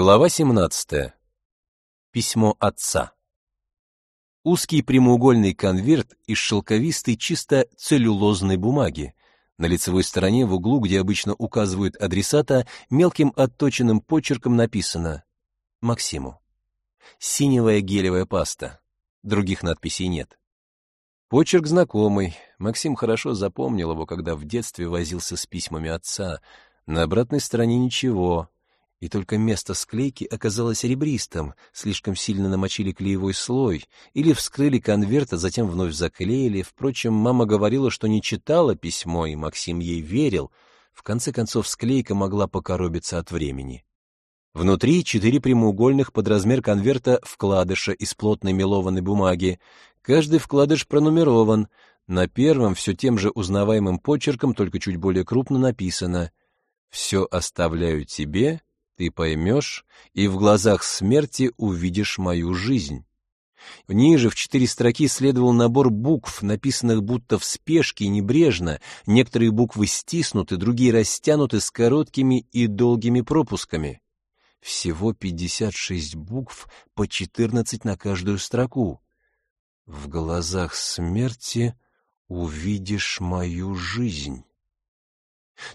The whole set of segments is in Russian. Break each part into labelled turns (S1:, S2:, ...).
S1: Глава 17. Письмо отца. Узкий прямоугольный конверт из шелковистой чисто целлюлозной бумаги. На лицевой стороне в углу, где обычно указывают адресата, мелким отточенным почерком написано «Максиму». Синевая гелевая паста. Других надписей нет. Почерк знакомый. Максим хорошо запомнил его, когда в детстве возился с письмами отца. На обратной стороне ничего, и только место склейки оказалось ребристым, слишком сильно намочили клеевой слой, или вскрыли конверт, а затем вновь заклеили. Впрочем, мама говорила, что не читала письмо, и Максим ей верил. В конце концов, склейка могла покоробиться от времени. Внутри четыре прямоугольных под размер конверта вкладыша из плотной мелованной бумаги. Каждый вкладыш пронумерован. На первом все тем же узнаваемым почерком, только чуть более крупно написано «Все оставляю тебе, ты поймешь и в глазах смерти увидишь мою жизнь. Ниже в четыре строки следовал набор букв, написанных будто в спешке и небрежно. Некоторые буквы стиснуты, другие растянуты с короткими и долгими пропусками. Всего 56 букв, по 14 на каждую строку. В глазах смерти увидишь мою жизнь.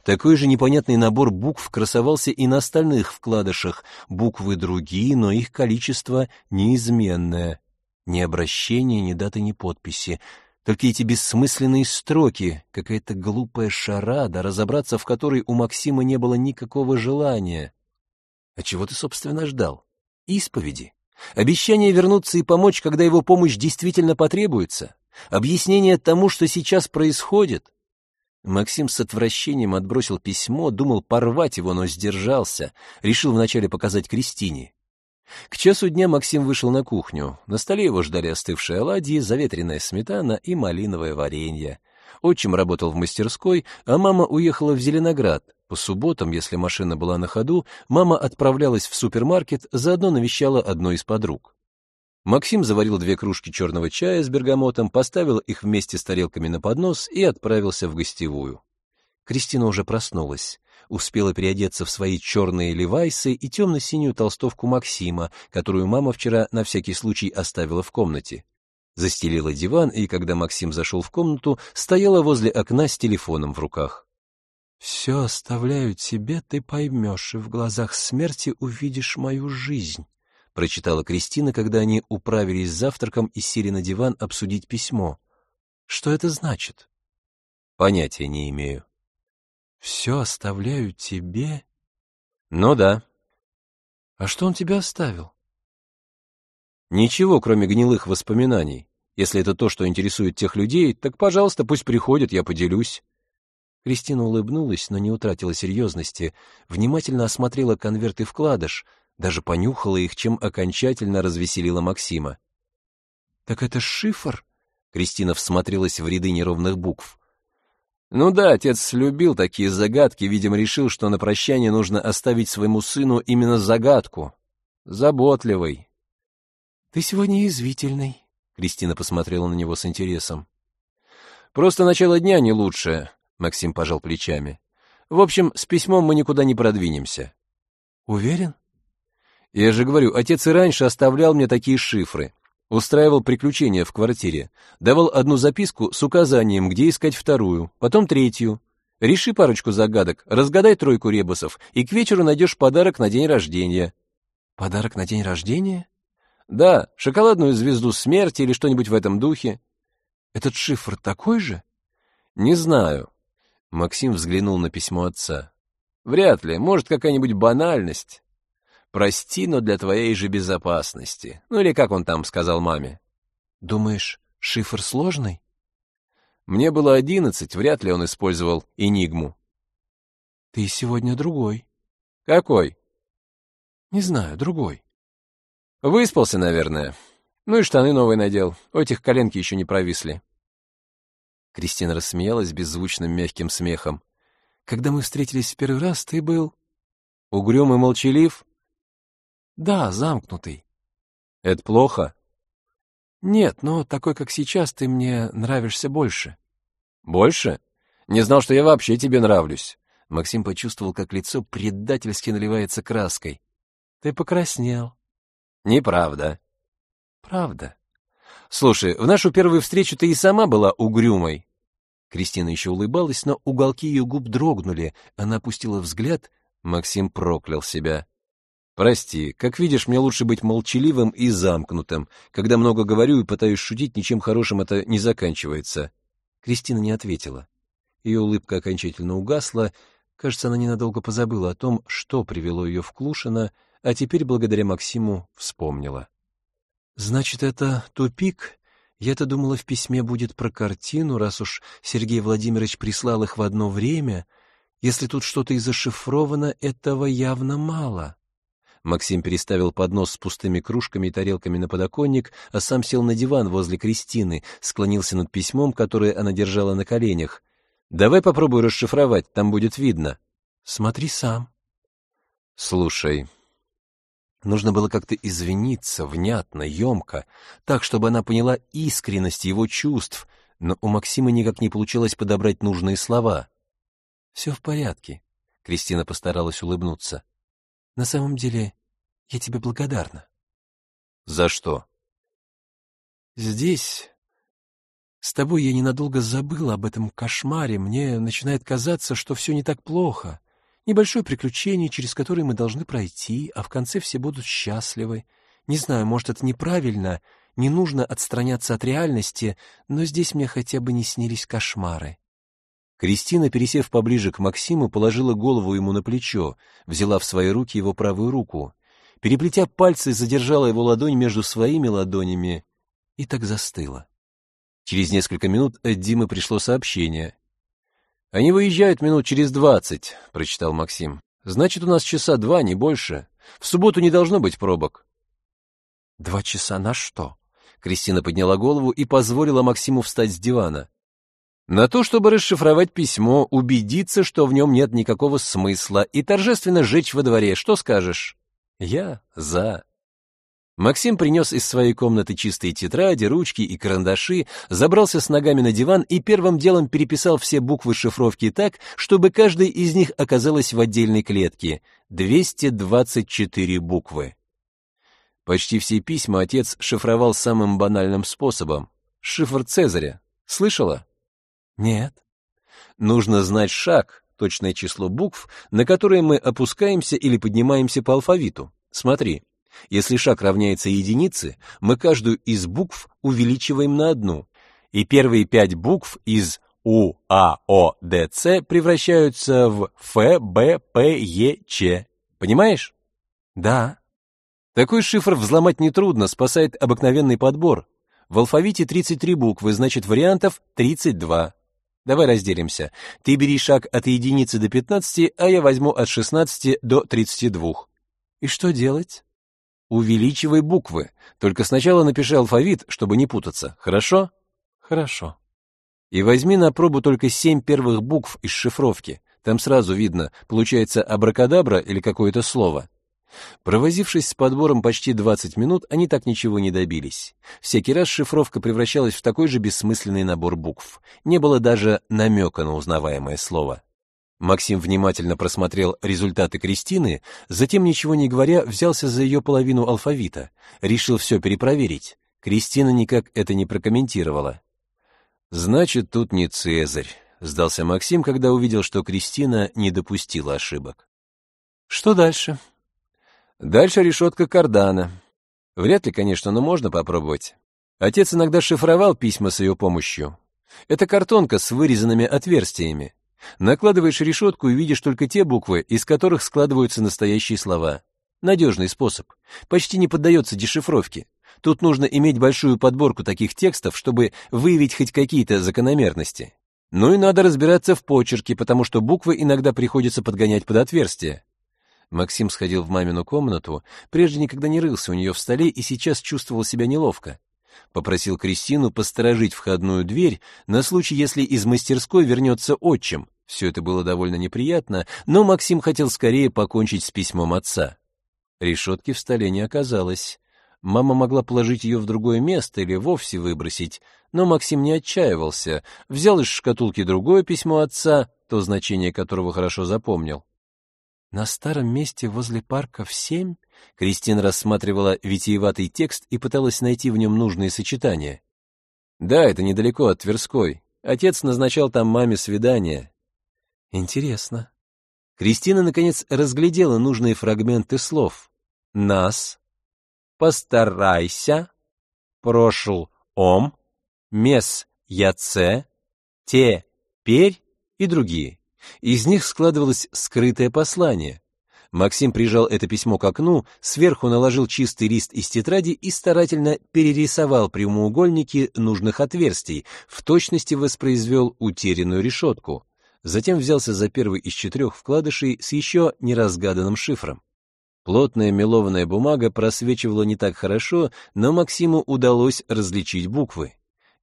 S1: Такой же непонятный набор букв красовался и на остальных вкладышах. Буквы другие, но их количество неизменное. Ни обращения, ни даты, ни подписи. Только эти бессмысленные строки, какая-то глупая шарада, разобраться в которой у Максима не было никакого желания. А чего ты, собственно, ждал? Исповеди? Обещание вернуться и помочь, когда его помощь действительно потребуется? Объяснение тому, что сейчас происходит? Максим с отвращением отбросил письмо, думал порвать его, но сдержался, решил вначале показать Кристине. К часу дня Максим вышел на кухню. На столе его ждали остывшие оладьи, заветренная сметана и малиновое варенье. Отчим работал в мастерской, а мама уехала в Зеленоград. По субботам, если машина была на ходу, мама отправлялась в супермаркет, заодно навещала одну из подруг. Максим заварил две кружки черного чая с бергамотом, поставил их вместе с тарелками на поднос и отправился в гостевую. Кристина уже проснулась. Успела переодеться в свои черные левайсы и темно-синюю толстовку Максима, которую мама вчера на всякий случай оставила в комнате. Застелила диван, и когда Максим зашел в комнату, стояла возле окна с телефоном в руках. «Все оставляю тебе, ты поймешь, и в глазах смерти увидишь мою жизнь», — прочитала Кристина, когда они управились с завтраком и сели на диван обсудить письмо. «Что это значит?» «Понятия не имею». «Все оставляю тебе?» «Ну да». «А что он тебе оставил?» «Ничего, кроме гнилых воспоминаний. Если это то, что интересует тех людей, так, пожалуйста, пусть приходят, я поделюсь». Кристина улыбнулась, но не утратила серьезности, внимательно осмотрела конверт и вкладыш — даже понюхала их, чем окончательно развеселила Максима. «Так это шифр?» Кристина всмотрелась в ряды неровных букв. «Ну да, отец любил такие загадки, видимо, решил, что на прощание нужно оставить своему сыну именно загадку. Заботливый». «Ты сегодня язвительный», — Кристина посмотрела на него с интересом. «Просто начало дня не лучшее», — Максим пожал плечами. «В общем, с письмом мы никуда не продвинемся». «Уверен?» Я же говорю, отец и раньше оставлял мне такие шифры. Устраивал приключения в квартире. Давал одну записку с указанием, где искать вторую, потом третью. Реши парочку загадок, разгадай тройку ребусов, и к вечеру найдешь подарок на день рождения. Подарок на день рождения? Да, шоколадную звезду смерти или что-нибудь в этом духе. Этот шифр такой же? Не знаю. Максим взглянул на письмо отца. Вряд ли, может, какая-нибудь банальность. Прости, но для твоей же безопасности. Ну или как он там сказал маме. Думаешь, шифр сложный? Мне было одиннадцать, вряд ли он использовал энигму. Ты сегодня другой. Какой? Не знаю, другой. Выспался, наверное. Ну и штаны новые надел. У этих коленки еще не провисли. Кристина рассмеялась беззвучным мягким смехом. Когда мы встретились в первый раз, ты был... Угрюм и молчалив? Да, замкнутый. Это плохо? Нет, но такой, как сейчас, ты мне нравишься больше. Больше? Не знал, что я вообще тебе нравлюсь. Максим почувствовал, как лицо предательски наливается краской.
S2: Ты покраснел.
S1: Неправда.
S2: Правда.
S1: Слушай, в нашу первую встречу ты и сама была угрюмой. Кристина еще улыбалась, но уголки ее губ дрогнули. Она опустила взгляд. Максим проклял себя. Прости, как видишь, мне лучше быть молчаливым и замкнутым. Когда много говорю и пытаюсь шутить, ничем хорошим это не заканчивается. Кристина не ответила. Ее улыбка окончательно угасла. Кажется, она ненадолго позабыла о том, что привело ее в Клушино, а теперь, благодаря Максиму, вспомнила. «Значит, это тупик? Я-то думала, в письме будет про картину, раз уж Сергей Владимирович прислал их в одно время. Если тут что-то и зашифровано, этого явно мало». Максим переставил поднос с пустыми кружками и тарелками на подоконник, а сам сел на диван возле Кристины, склонился над письмом, которое она держала на коленях. «Давай попробуй расшифровать, там будет видно». «Смотри сам». «Слушай, нужно было как-то извиниться, внятно, емко, так, чтобы она поняла искренность его чувств, но у Максима никак не получилось подобрать нужные слова». «Все в порядке», — Кристина постаралась улыбнуться. На самом деле, я тебе благодарна. За что? Здесь, с тобой я ненадолго забыла об этом кошмаре. Мне начинает казаться, что все не так плохо. Небольшое приключение, через которое мы должны пройти, а в конце все будут счастливы. Не знаю, может, это неправильно, не нужно отстраняться от реальности, но здесь мне хотя бы не снились кошмары. Кристина, пересев поближе к Максиму, положила голову ему на плечо, взяла в свои руки его правую руку, переплетя пальцы, задержала его ладонь между своими ладонями и так застыла. Через несколько минут от Димы пришло сообщение. «Они выезжают минут через двадцать», — прочитал Максим. «Значит, у нас часа два, не больше. В субботу не должно быть пробок». «Два часа на что?» Кристина подняла голову и позволила Максиму встать с дивана. На то, чтобы расшифровать письмо, убедиться, что в нем нет никакого смысла, и торжественно сжечь во дворе. Что скажешь? Я за. Максим принес из своей комнаты чистые тетради, ручки и карандаши, забрался с ногами на диван и первым делом переписал все буквы шифровки так, чтобы каждая из них оказалась в отдельной клетке. 224 буквы. Почти все письма отец шифровал самым банальным способом. Шифр Цезаря. Слышала? Нет. Нужно знать шаг, точное число букв, на которые мы опускаемся или поднимаемся по алфавиту. Смотри, если шаг равняется единице, мы каждую из букв увеличиваем на одну, и первые пять букв из У, А, О, Д, С превращаются в Ф, Б, П, Е, Ч. Понимаешь? Да. Такой шифр взломать нетрудно, спасает обыкновенный подбор. В алфавите 33 буквы, значит вариантов 32. Давай разделимся. Ты бери шаг от единицы до 15, а я возьму от 16 до 32. И что делать? Увеличивай буквы. Только сначала напиши алфавит, чтобы не путаться. Хорошо? Хорошо. И возьми на пробу только семь первых букв из шифровки. Там сразу видно, получается абракадабра или какое-то слово. Провозившись с подбором почти 20 минут, они так ничего не добились. Всякий раз шифровка превращалась в такой же бессмысленный набор букв. Не было даже намека на узнаваемое слово. Максим внимательно просмотрел результаты Кристины, затем, ничего не говоря, взялся за ее половину алфавита. Решил все перепроверить. Кристина никак это не прокомментировала. «Значит, тут не Цезарь», — сдался Максим, когда увидел, что Кристина не допустила ошибок. «Что дальше?» Дальше решетка кардана. Вряд ли, конечно, но можно попробовать. Отец иногда шифровал письма с ее помощью. Это картонка с вырезанными отверстиями. Накладываешь решетку и видишь только те буквы, из которых складываются настоящие слова. Надежный способ. Почти не поддается дешифровке. Тут нужно иметь большую подборку таких текстов, чтобы выявить хоть какие-то закономерности. Ну и надо разбираться в почерке, потому что буквы иногда приходится подгонять под отверстия. Максим сходил в мамину комнату, прежде никогда не рылся у нее в столе и сейчас чувствовал себя неловко. Попросил Кристину посторожить входную дверь на случай, если из мастерской вернется отчим. Все это было довольно неприятно, но Максим хотел скорее покончить с письмом отца. Решетки в столе не оказалось. Мама могла положить ее в другое место или вовсе выбросить, но Максим не отчаивался, взял из шкатулки другое письмо отца, то значение которого хорошо запомнил.
S2: На старом месте возле парка в семь? Кристина рассматривала витиеватый текст и пыталась найти в нем нужные сочетания.
S1: Да, это недалеко от Тверской. Отец назначал там маме свидание.
S2: Интересно.
S1: Кристина, наконец, разглядела нужные фрагменты слов. «Нас», «постарайся», «прошел ом», «мес яце», «те», «перь» и другие. Из них складывалось скрытое послание. Максим прижал это письмо к окну, сверху наложил чистый лист из тетради и старательно перерисовал прямоугольники нужных отверстий, в точности воспроизвел утерянную решетку. Затем взялся за первый из четырех вкладышей с еще неразгаданным шифром. Плотная мелованная бумага просвечивала не так хорошо, но Максиму удалось различить буквы.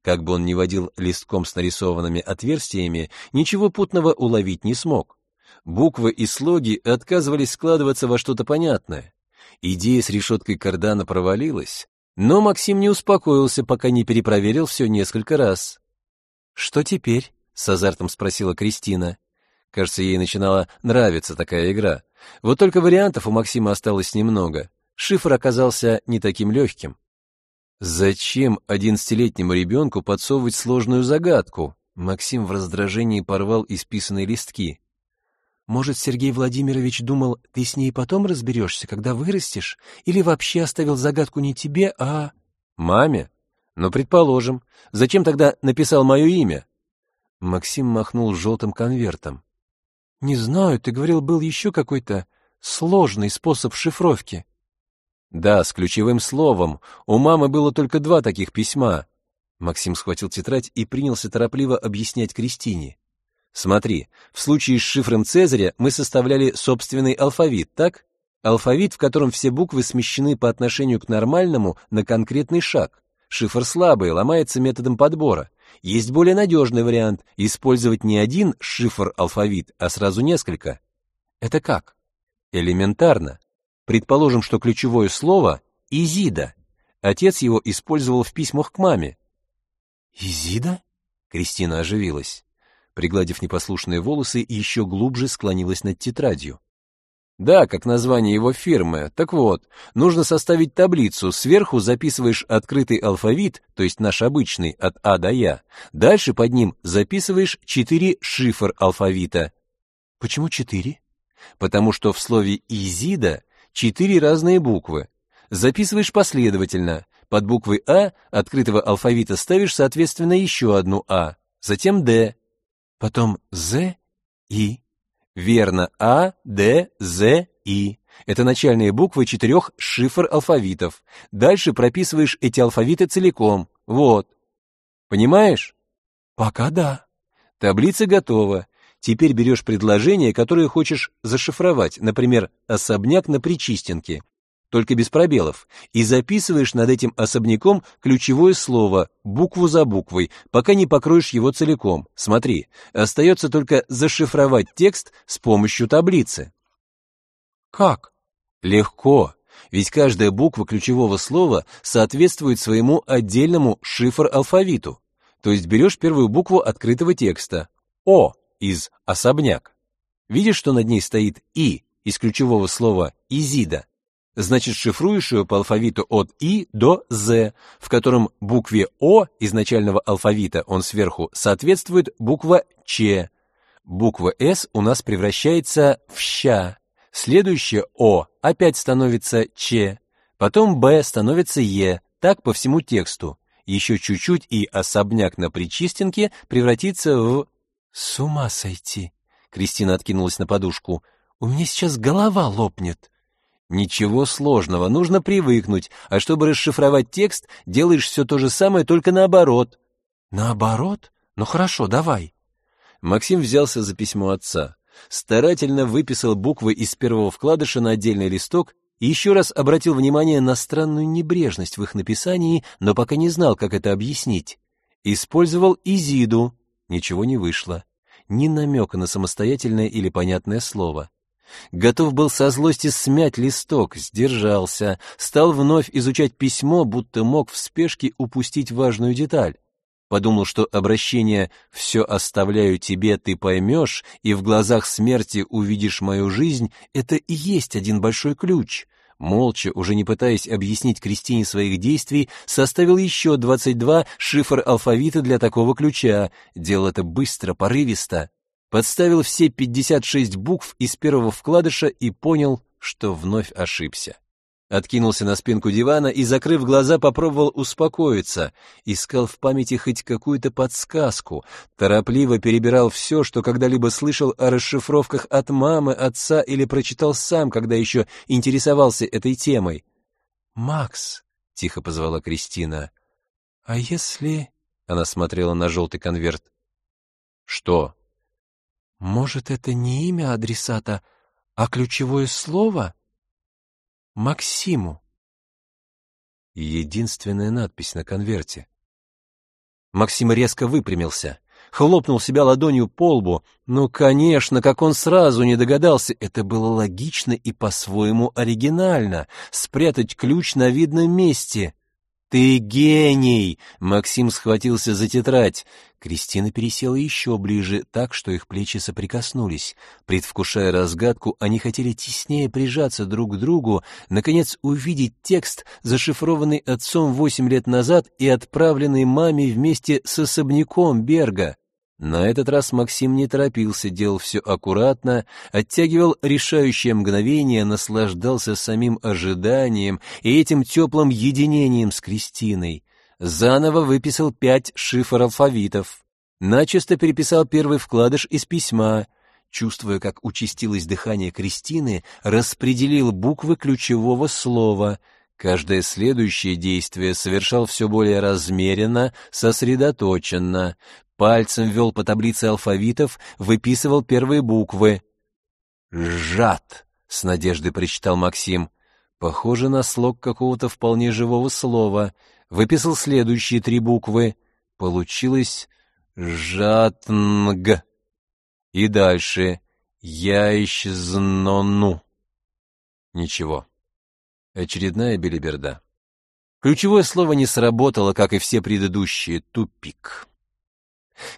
S1: Как бы он ни водил листком с нарисованными отверстиями, ничего путного уловить не смог. Буквы и слоги отказывались складываться во что-то понятное. Идея с решеткой кардана провалилась, но Максим не успокоился, пока не перепроверил все несколько раз.
S2: «Что теперь?» — с азартом спросила Кристина.
S1: Кажется, ей начинала нравиться такая игра. Вот только вариантов у Максима осталось немного. Шифр оказался не таким легким. Зачем одиннадцатилетнему ребенку подсовывать сложную загадку? Максим в раздражении порвал исписанные листки.
S2: Может, Сергей Владимирович думал, ты с ней потом разберешься, когда вырастешь? Или вообще оставил загадку не тебе, а...
S1: Маме? Ну, предположим. Зачем тогда написал мое имя?
S2: Максим махнул желтым конвертом. Не знаю, ты говорил, был еще какой-то сложный способ шифровки.
S1: Да, с ключевым словом. У мамы было только два таких письма. Максим схватил тетрадь и принялся торопливо объяснять Кристине. Смотри, в случае с шифром Цезаря мы составляли собственный алфавит, так? Алфавит, в котором все буквы смещены по отношению к нормальному на конкретный шаг. Шифр слабый, ломается методом подбора. Есть более надежный вариант — использовать не один шифр-алфавит, а сразу несколько.
S2: Это как?
S1: Элементарно. Предположим, что ключевое слово — «изида». Отец его использовал в письмах к маме.
S2: «Изида?»
S1: Кристина оживилась. Пригладив непослушные волосы, еще глубже склонилась над тетрадью. Да, как название его фирмы. Так вот, нужно составить таблицу. Сверху записываешь открытый алфавит, то есть наш обычный, от А до Я. Дальше под ним записываешь четыре шифр алфавита.
S2: Почему четыре?
S1: Потому что в слове «изида» четыре разные буквы. Записываешь последовательно. Под буквой А открытого алфавита ставишь, соответственно, еще одну А, затем Д,
S2: потом З, И.
S1: Верно, А, Д, З, И. Это начальные буквы четырех шифр алфавитов. Дальше прописываешь эти алфавиты целиком. Вот. Понимаешь?
S2: Пока да.
S1: Таблица готова. Теперь берешь предложение, которое хочешь зашифровать, например, особняк на Причистенке, только без пробелов, и записываешь над этим особняком ключевое слово, букву за буквой, пока не покроешь его целиком. Смотри, остается только зашифровать текст с помощью таблицы.
S2: Как?
S1: Легко, ведь каждая буква ключевого слова соответствует своему отдельному шифр-алфавиту. То есть берешь первую букву открытого текста, О, из особняк. Видишь, что над ней стоит И из ключевого слова «изида»? Значит, шифруешь ее по алфавиту от И до З, в котором букве О из начального алфавита, он сверху, соответствует буква Ч. Буква С у нас превращается в Ща. Следующее О опять становится Ч. Потом Б становится Е. Так по всему тексту. Еще чуть-чуть и особняк на Причистенке превратится в
S2: «С ума сойти!» Кристина откинулась на подушку. «У меня сейчас голова лопнет!»
S1: Ничего сложного, нужно привыкнуть, а чтобы расшифровать текст, делаешь все то же самое, только наоборот.
S2: Наоборот? Ну хорошо, давай.
S1: Максим взялся за письмо отца, старательно выписал буквы из первого вкладыша на отдельный листок и еще раз обратил внимание на странную небрежность в их написании, но пока не знал, как это объяснить. Использовал Изиду, Ничего не вышло. Ни намека на самостоятельное или понятное слово. Готов был со злости смять листок, сдержался, стал вновь изучать письмо, будто мог в спешке упустить важную деталь. подумал, что обращение «все оставляю тебе, ты поймешь, и в глазах смерти увидишь мою жизнь» — это и есть один большой ключ. Молча, уже не пытаясь объяснить Кристине своих действий, составил еще 22 шифр алфавита для такого ключа. Делал это быстро, порывисто. Подставил все 56 букв из первого вкладыша и понял, что вновь ошибся. Откинулся на спинку дивана и, закрыв глаза, попробовал успокоиться. Искал в памяти хоть какую-то подсказку. Торопливо перебирал все, что когда-либо слышал о расшифровках от мамы, отца или прочитал сам, когда еще интересовался этой темой.
S2: «Макс», — тихо позвала Кристина, — «а если...» — она смотрела на желтый конверт.
S1: «Что?»
S2: «Может, это не имя адресата, а ключевое слово?» Максиму.
S1: Единственная надпись на конверте. Максим резко выпрямился, хлопнул себя ладонью по лбу. Ну, конечно, как он сразу не догадался, это было логично и по-своему оригинально — спрятать ключ на видном месте. «Ты гений!» — Максим схватился за тетрадь. Кристина пересела еще ближе, так что их плечи соприкоснулись. Предвкушая разгадку, они хотели теснее прижаться друг к другу, наконец увидеть текст, зашифрованный отцом восемь лет назад и отправленный маме вместе с особняком Берга. На этот раз Максим не торопился, делал все аккуратно, оттягивал решающее мгновение, наслаждался самим ожиданием и этим теплым единением с Кристиной. Заново выписал пять шифр алфавитов. Начисто переписал первый вкладыш из письма. Чувствуя, как участилось дыхание Кристины, распределил буквы ключевого слова — Каждое следующее действие совершал все более размеренно, сосредоточенно. Пальцем вел по таблице алфавитов, выписывал первые буквы. «Жат», — с надеждой прочитал Максим. Похоже на слог какого-то вполне живого слова. Выписал следующие три буквы. Получилось «жатнг». И дальше «яищзнону». Ничего. Очередная белиберда. Ключевое слово не сработало, как и все предыдущие. Тупик.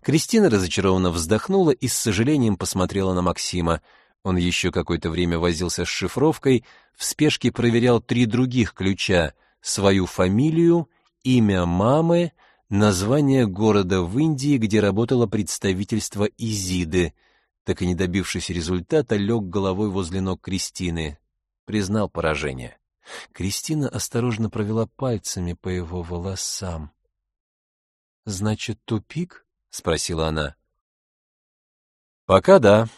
S1: Кристина разочарованно вздохнула и с сожалением посмотрела на Максима. Он еще какое-то время возился с шифровкой, в спешке проверял три других ключа — свою фамилию, имя мамы, название города в Индии, где работало представительство Изиды. Так и не добившись результата, лег головой возле ног Кристины. Признал поражение. Кристина осторожно провела пальцами по его волосам. «Значит, тупик?» — спросила она. «Пока да».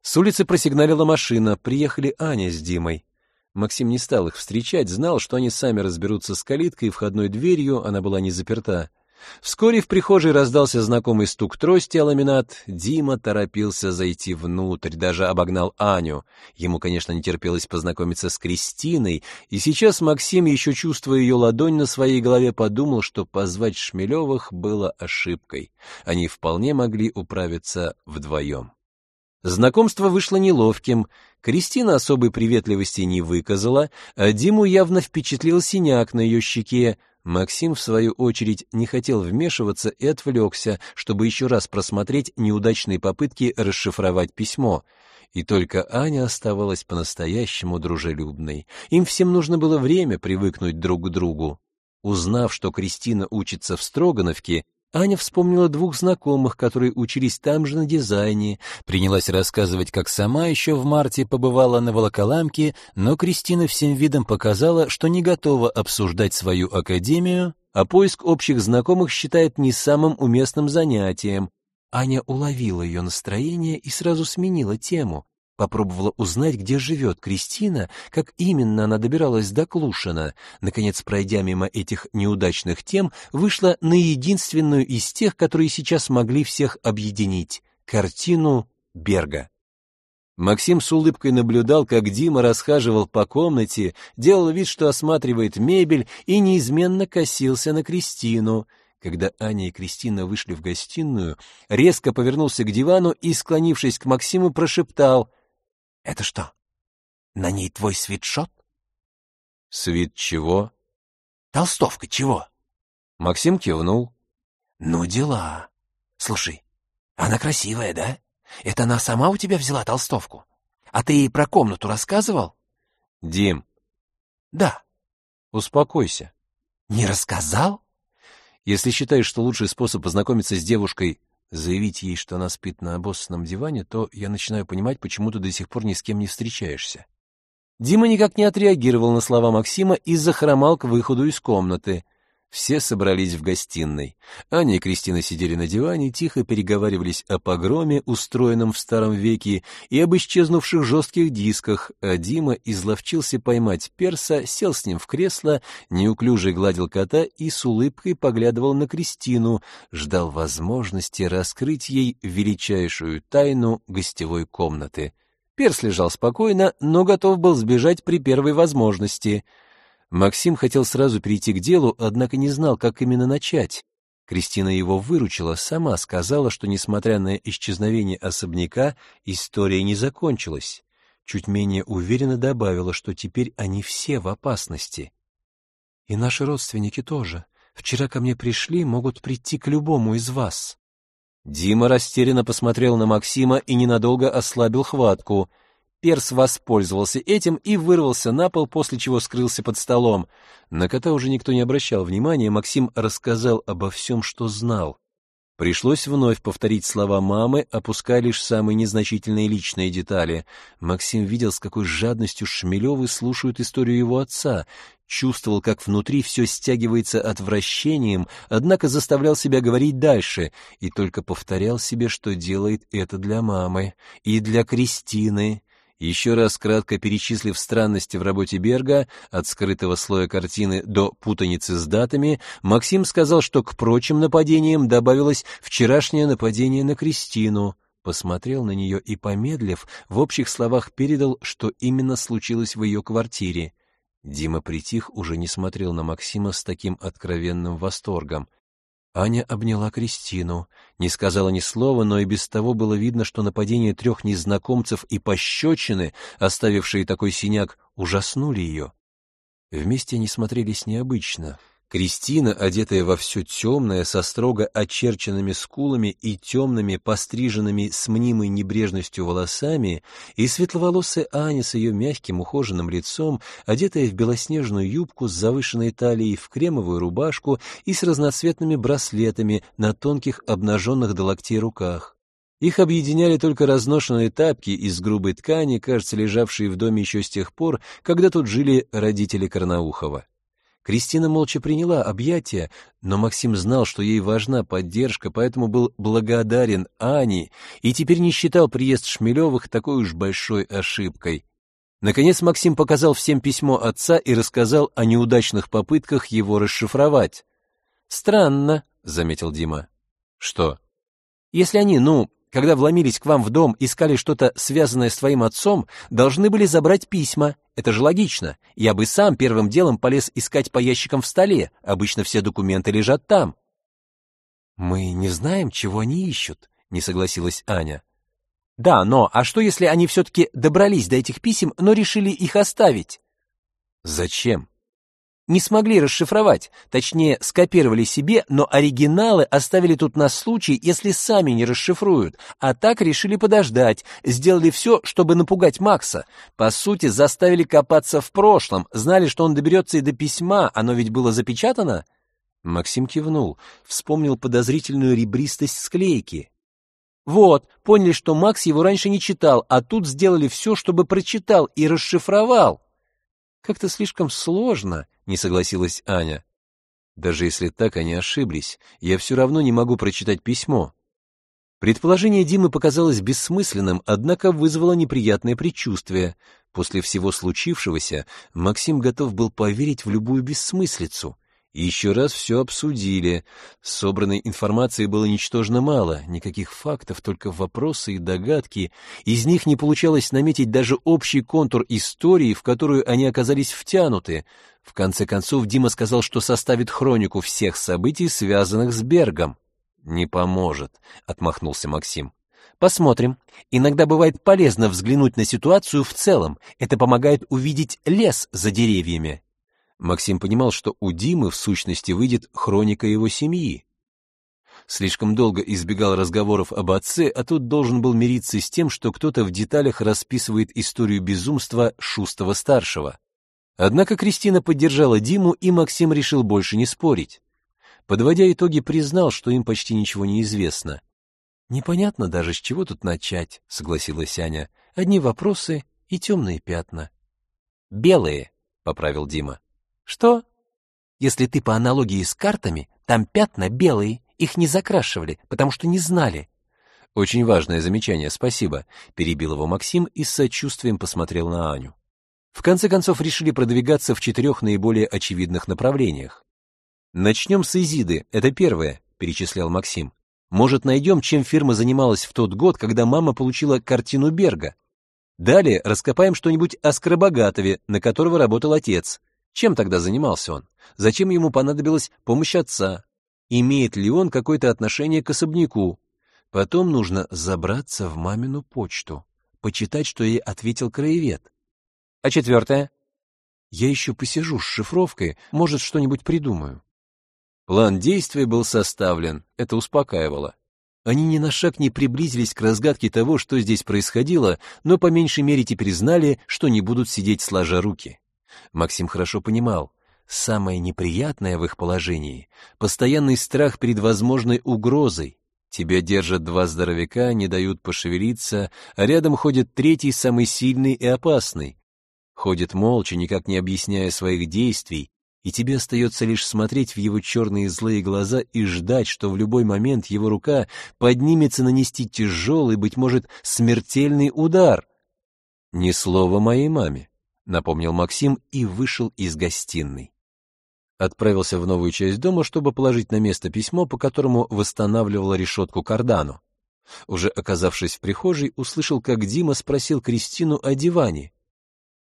S1: С улицы просигналила машина, приехали Аня с Димой. Максим не стал их встречать, знал, что они сами разберутся с калиткой и входной дверью, она была не заперта. Вскоре в прихожей раздался знакомый стук трости о ламинат. Дима торопился зайти внутрь, даже обогнал Аню. Ему, конечно, не терпелось познакомиться с Кристиной, и сейчас Максим, еще чувствуя ее ладонь на своей голове, подумал, что позвать Шмелевых было ошибкой. Они вполне могли управиться вдвоем. Знакомство вышло неловким. Кристина особой приветливости не выказала, а Диму явно впечатлил синяк на ее щеке — Максим, в свою очередь, не хотел вмешиваться и отвлекся, чтобы еще раз просмотреть неудачные попытки расшифровать письмо. И только Аня оставалась по-настоящему дружелюбной. Им всем нужно было время привыкнуть друг к другу. Узнав, что Кристина учится в Строгановке, Аня вспомнила двух знакомых, которые учились там же на дизайне, принялась рассказывать, как сама еще в марте побывала на Волоколамке, но Кристина всем видом показала, что не готова обсуждать свою академию, а поиск общих знакомых считает не самым уместным занятием. Аня уловила ее настроение и сразу сменила тему. Попробовала узнать, где живет Кристина, как именно она добиралась до Клушина. Наконец, пройдя мимо этих неудачных тем, вышла на единственную из тех, которые сейчас могли всех объединить — картину Берга. Максим с улыбкой наблюдал, как Дима расхаживал по комнате, делал вид, что осматривает мебель и неизменно косился на Кристину. Когда Аня и Кристина вышли в гостиную, резко повернулся к дивану и, склонившись к Максиму, прошептал — это что, на ней твой свитшот? Свит чего? Толстовка чего? Максим кивнул.
S2: Ну, дела. Слушай, она красивая, да? Это она сама у тебя взяла толстовку? А ты ей про комнату рассказывал?
S1: Дим.
S2: Да.
S1: Успокойся.
S2: Не рассказал?
S1: Если считаешь, что лучший способ познакомиться с девушкой заявить ей, что она спит на обоссанном диване, то я начинаю понимать, почему ты до сих пор ни с кем не встречаешься. Дима никак не отреагировал на слова Максима и захромал к выходу из комнаты. Все собрались в гостиной. Аня и Кристина сидели на диване, тихо переговаривались о погроме, устроенном в старом веке, и об исчезнувших жестких дисках, а Дима изловчился поймать перса, сел с ним в кресло, неуклюже гладил кота и с улыбкой поглядывал на Кристину, ждал возможности раскрыть ей величайшую тайну гостевой комнаты. Перс лежал спокойно, но готов был сбежать при первой возможности — Максим хотел сразу перейти к делу, однако не знал, как именно начать. Кристина его выручила, сама сказала, что, несмотря на исчезновение особняка, история не закончилась. Чуть менее уверенно добавила, что теперь они все в опасности. «И наши родственники тоже. Вчера ко мне пришли, могут прийти к любому из вас». Дима растерянно посмотрел на Максима и ненадолго ослабил хватку — Перс воспользовался этим и вырвался на пол, после чего скрылся под столом. На кота уже никто не обращал внимания, Максим рассказал обо всем, что знал. Пришлось вновь повторить слова мамы, опуская лишь самые незначительные личные детали. Максим видел, с какой жадностью Шмелевы слушают историю его отца, чувствовал, как внутри все стягивается отвращением, однако заставлял себя говорить дальше и только повторял себе, что делает это для мамы и для Кристины, еще раз кратко перечислив странности в работе Берга, от скрытого слоя картины до путаницы с датами, Максим сказал, что к прочим нападениям добавилось вчерашнее нападение на Кристину, посмотрел на нее и, помедлив, в общих словах передал, что именно случилось в ее квартире. Дима притих, уже не смотрел на Максима с таким откровенным восторгом. Аня обняла Кристину, не сказала ни слова, но и без того было видно, что нападение трех незнакомцев и пощечины, оставившие такой синяк, ужаснули ее. Вместе они смотрелись необычно, Кристина, одетая во все темное, со строго очерченными скулами и темными, постриженными с мнимой небрежностью волосами, и светловолосая Аня с ее мягким ухоженным лицом, одетая в белоснежную юбку с завышенной талией, в кремовую рубашку и с разноцветными браслетами на тонких обнаженных до локтей руках. Их объединяли только разношенные тапки из грубой ткани, кажется, лежавшие в доме еще с тех пор, когда тут жили родители Карнаухова. Кристина молча приняла объятия, но Максим знал, что ей важна поддержка, поэтому был благодарен Ане и теперь не считал приезд Шмелевых такой уж большой ошибкой. Наконец Максим показал всем письмо отца и рассказал о неудачных попытках его расшифровать. «Странно», — заметил Дима. «Что?» «Если они, ну, когда вломились к вам в дом, искали что-то связанное с твоим отцом, должны были забрать письма. Это же логично. Я бы сам первым делом полез искать по ящикам в столе. Обычно все документы лежат там. Мы не знаем, чего они ищут, не согласилась Аня. Да, но а что если они все-таки добрались до этих писем, но решили их оставить? Зачем? Не смогли расшифровать, точнее, скопировали себе, но оригиналы оставили тут на случай, если сами не расшифруют, а так решили подождать, сделали все, чтобы напугать Макса. По сути, заставили копаться в прошлом, знали, что он доберется и до письма, оно ведь было запечатано. Максим кивнул, вспомнил подозрительную ребристость склейки. Вот, поняли, что Макс его раньше не читал, а тут сделали все, чтобы прочитал и расшифровал. Как-то слишком сложно, не согласилась Аня. Даже если так они ошиблись, я все равно не могу прочитать письмо. Предположение Димы показалось бессмысленным, однако вызвало неприятное предчувствие. После всего случившегося Максим готов был поверить в любую бессмыслицу. Еще раз все обсудили. Собранной информации было ничтожно мало, никаких фактов, только вопросы и догадки. Из них не получалось наметить даже общий контур истории, в которую они оказались втянуты. В конце концов Дима сказал, что составит хронику всех событий, связанных с Бергом. «Не поможет», — отмахнулся Максим. Посмотрим. Иногда бывает полезно взглянуть на ситуацию в целом. Это помогает увидеть лес за деревьями. Максим понимал, что у Димы в сущности выйдет хроника его семьи. Слишком долго избегал разговоров об отце, а тут должен был мириться с тем, что кто-то в деталях расписывает историю безумства Шустова-старшего. Однако Кристина поддержала Диму, и Максим решил больше не спорить. Подводя итоги, признал, что им почти ничего не известно. «Непонятно даже, с чего тут начать», — согласилась Аня. «Одни вопросы и темные пятна».
S2: «Белые», — поправил Дима. «Что?» «Если ты по аналогии с картами, там пятна белые, их не закрашивали, потому что не знали».
S1: «Очень важное замечание, спасибо», — перебил его Максим и с сочувствием посмотрел на Аню. В конце концов решили продвигаться в четырех наиболее очевидных направлениях. «Начнем с Изиды, это первое», — перечислял Максим. «Может, найдем, чем фирма занималась в тот год, когда мама получила картину Берга? Далее раскопаем что-нибудь о Скоробогатове, на которого работал отец. Чем тогда занимался он? Зачем ему понадобилась помощь отца? Имеет ли он какое-то отношение к особняку? Потом нужно забраться в мамину почту, почитать, что ей ответил краевед. А четвертое? Я еще посижу с шифровкой, может, что-нибудь придумаю. План действий был составлен, это успокаивало. Они ни на шаг не приблизились к разгадке того, что здесь происходило, но по меньшей мере теперь знали, что не будут сидеть сложа руки. Максим хорошо понимал, самое неприятное в их положении — постоянный страх перед возможной угрозой. Тебя держат два здоровяка, не дают пошевелиться, а рядом ходит третий, самый сильный и опасный. Ходит молча, никак не объясняя своих действий, и тебе остается лишь смотреть в его черные злые глаза и ждать, что в любой момент его рука поднимется нанести тяжелый, быть может, смертельный удар. «Ни слова моей маме», — напомнил Максим и вышел из гостиной. Отправился в новую часть дома, чтобы положить на место письмо, по которому восстанавливала решетку кардану. Уже оказавшись в прихожей, услышал, как Дима спросил Кристину о диване.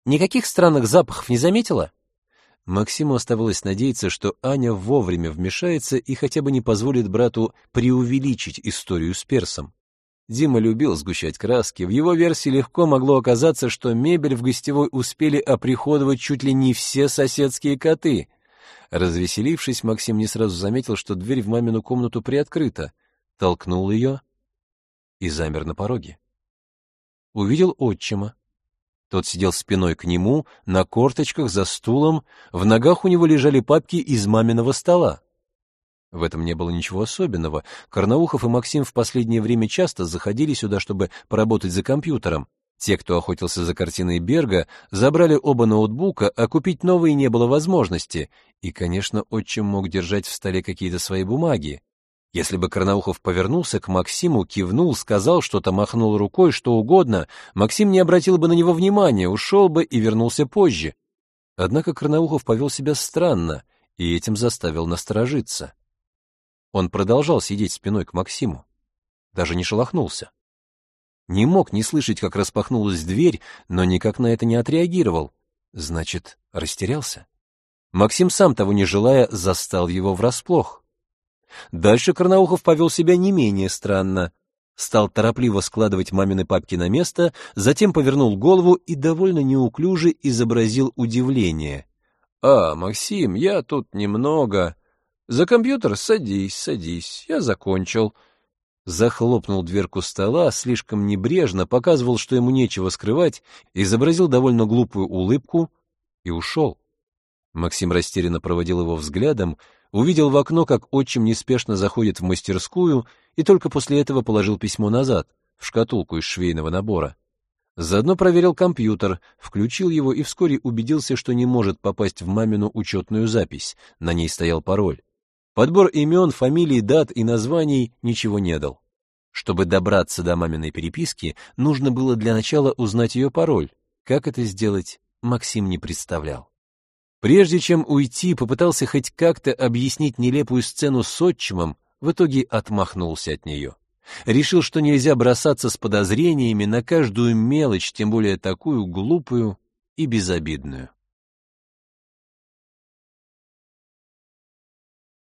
S2: Никаких странных запахов не заметила?
S1: Максиму оставалось надеяться, что Аня вовремя вмешается и хотя бы не позволит брату преувеличить историю с персом. Дима любил сгущать краски. В его версии легко могло оказаться, что мебель в гостевой успели оприходовать чуть ли не все соседские коты. Развеселившись, Максим не сразу заметил, что дверь в мамину комнату приоткрыта. Толкнул ее и замер на пороге. Увидел отчима. Тот сидел спиной к нему, на корточках, за стулом, в ногах у него лежали папки из маминого стола. В этом не было ничего особенного. Карнаухов и Максим в последнее время часто заходили сюда, чтобы поработать за компьютером. Те, кто охотился за картиной Берга, забрали оба ноутбука, а купить новые не было возможности. И, конечно, отчим мог держать в столе какие-то свои бумаги. Если бы Карнаухов повернулся к Максиму, кивнул, сказал что-то, махнул рукой, что угодно, Максим не обратил бы на него внимания, ушел бы и вернулся позже. Однако Карнаухов повел себя странно и этим заставил насторожиться. Он продолжал сидеть спиной к Максиму, даже не шелохнулся. Не мог не слышать, как распахнулась дверь, но никак на это не отреагировал. Значит, растерялся. Максим, сам того не желая, застал его врасплох. Дальше Карнаухов повел себя не менее странно. Стал торопливо складывать мамины папки на место, затем повернул голову и довольно неуклюже изобразил удивление. «А, Максим, я тут немного...» «За компьютер садись, садись, я закончил». Захлопнул дверку стола, слишком небрежно, показывал, что ему нечего скрывать, изобразил довольно глупую улыбку и ушел. Максим растерянно проводил его взглядом, увидел в окно, как отчим неспешно заходит в мастерскую, и только после этого положил письмо назад, в шкатулку из швейного набора. Заодно проверил компьютер, включил его и вскоре убедился, что не может попасть в мамину учетную запись, на ней стоял пароль. Подбор имен, фамилий, дат и названий ничего не дал. Чтобы добраться до маминой переписки, нужно было для начала узнать ее пароль. Как это сделать, Максим не представлял. Прежде чем уйти, попытался хоть как-то объяснить нелепую сцену с отчимом, в итоге отмахнулся от нее. Решил, что нельзя бросаться с подозрениями на каждую мелочь, тем более такую глупую и безобидную.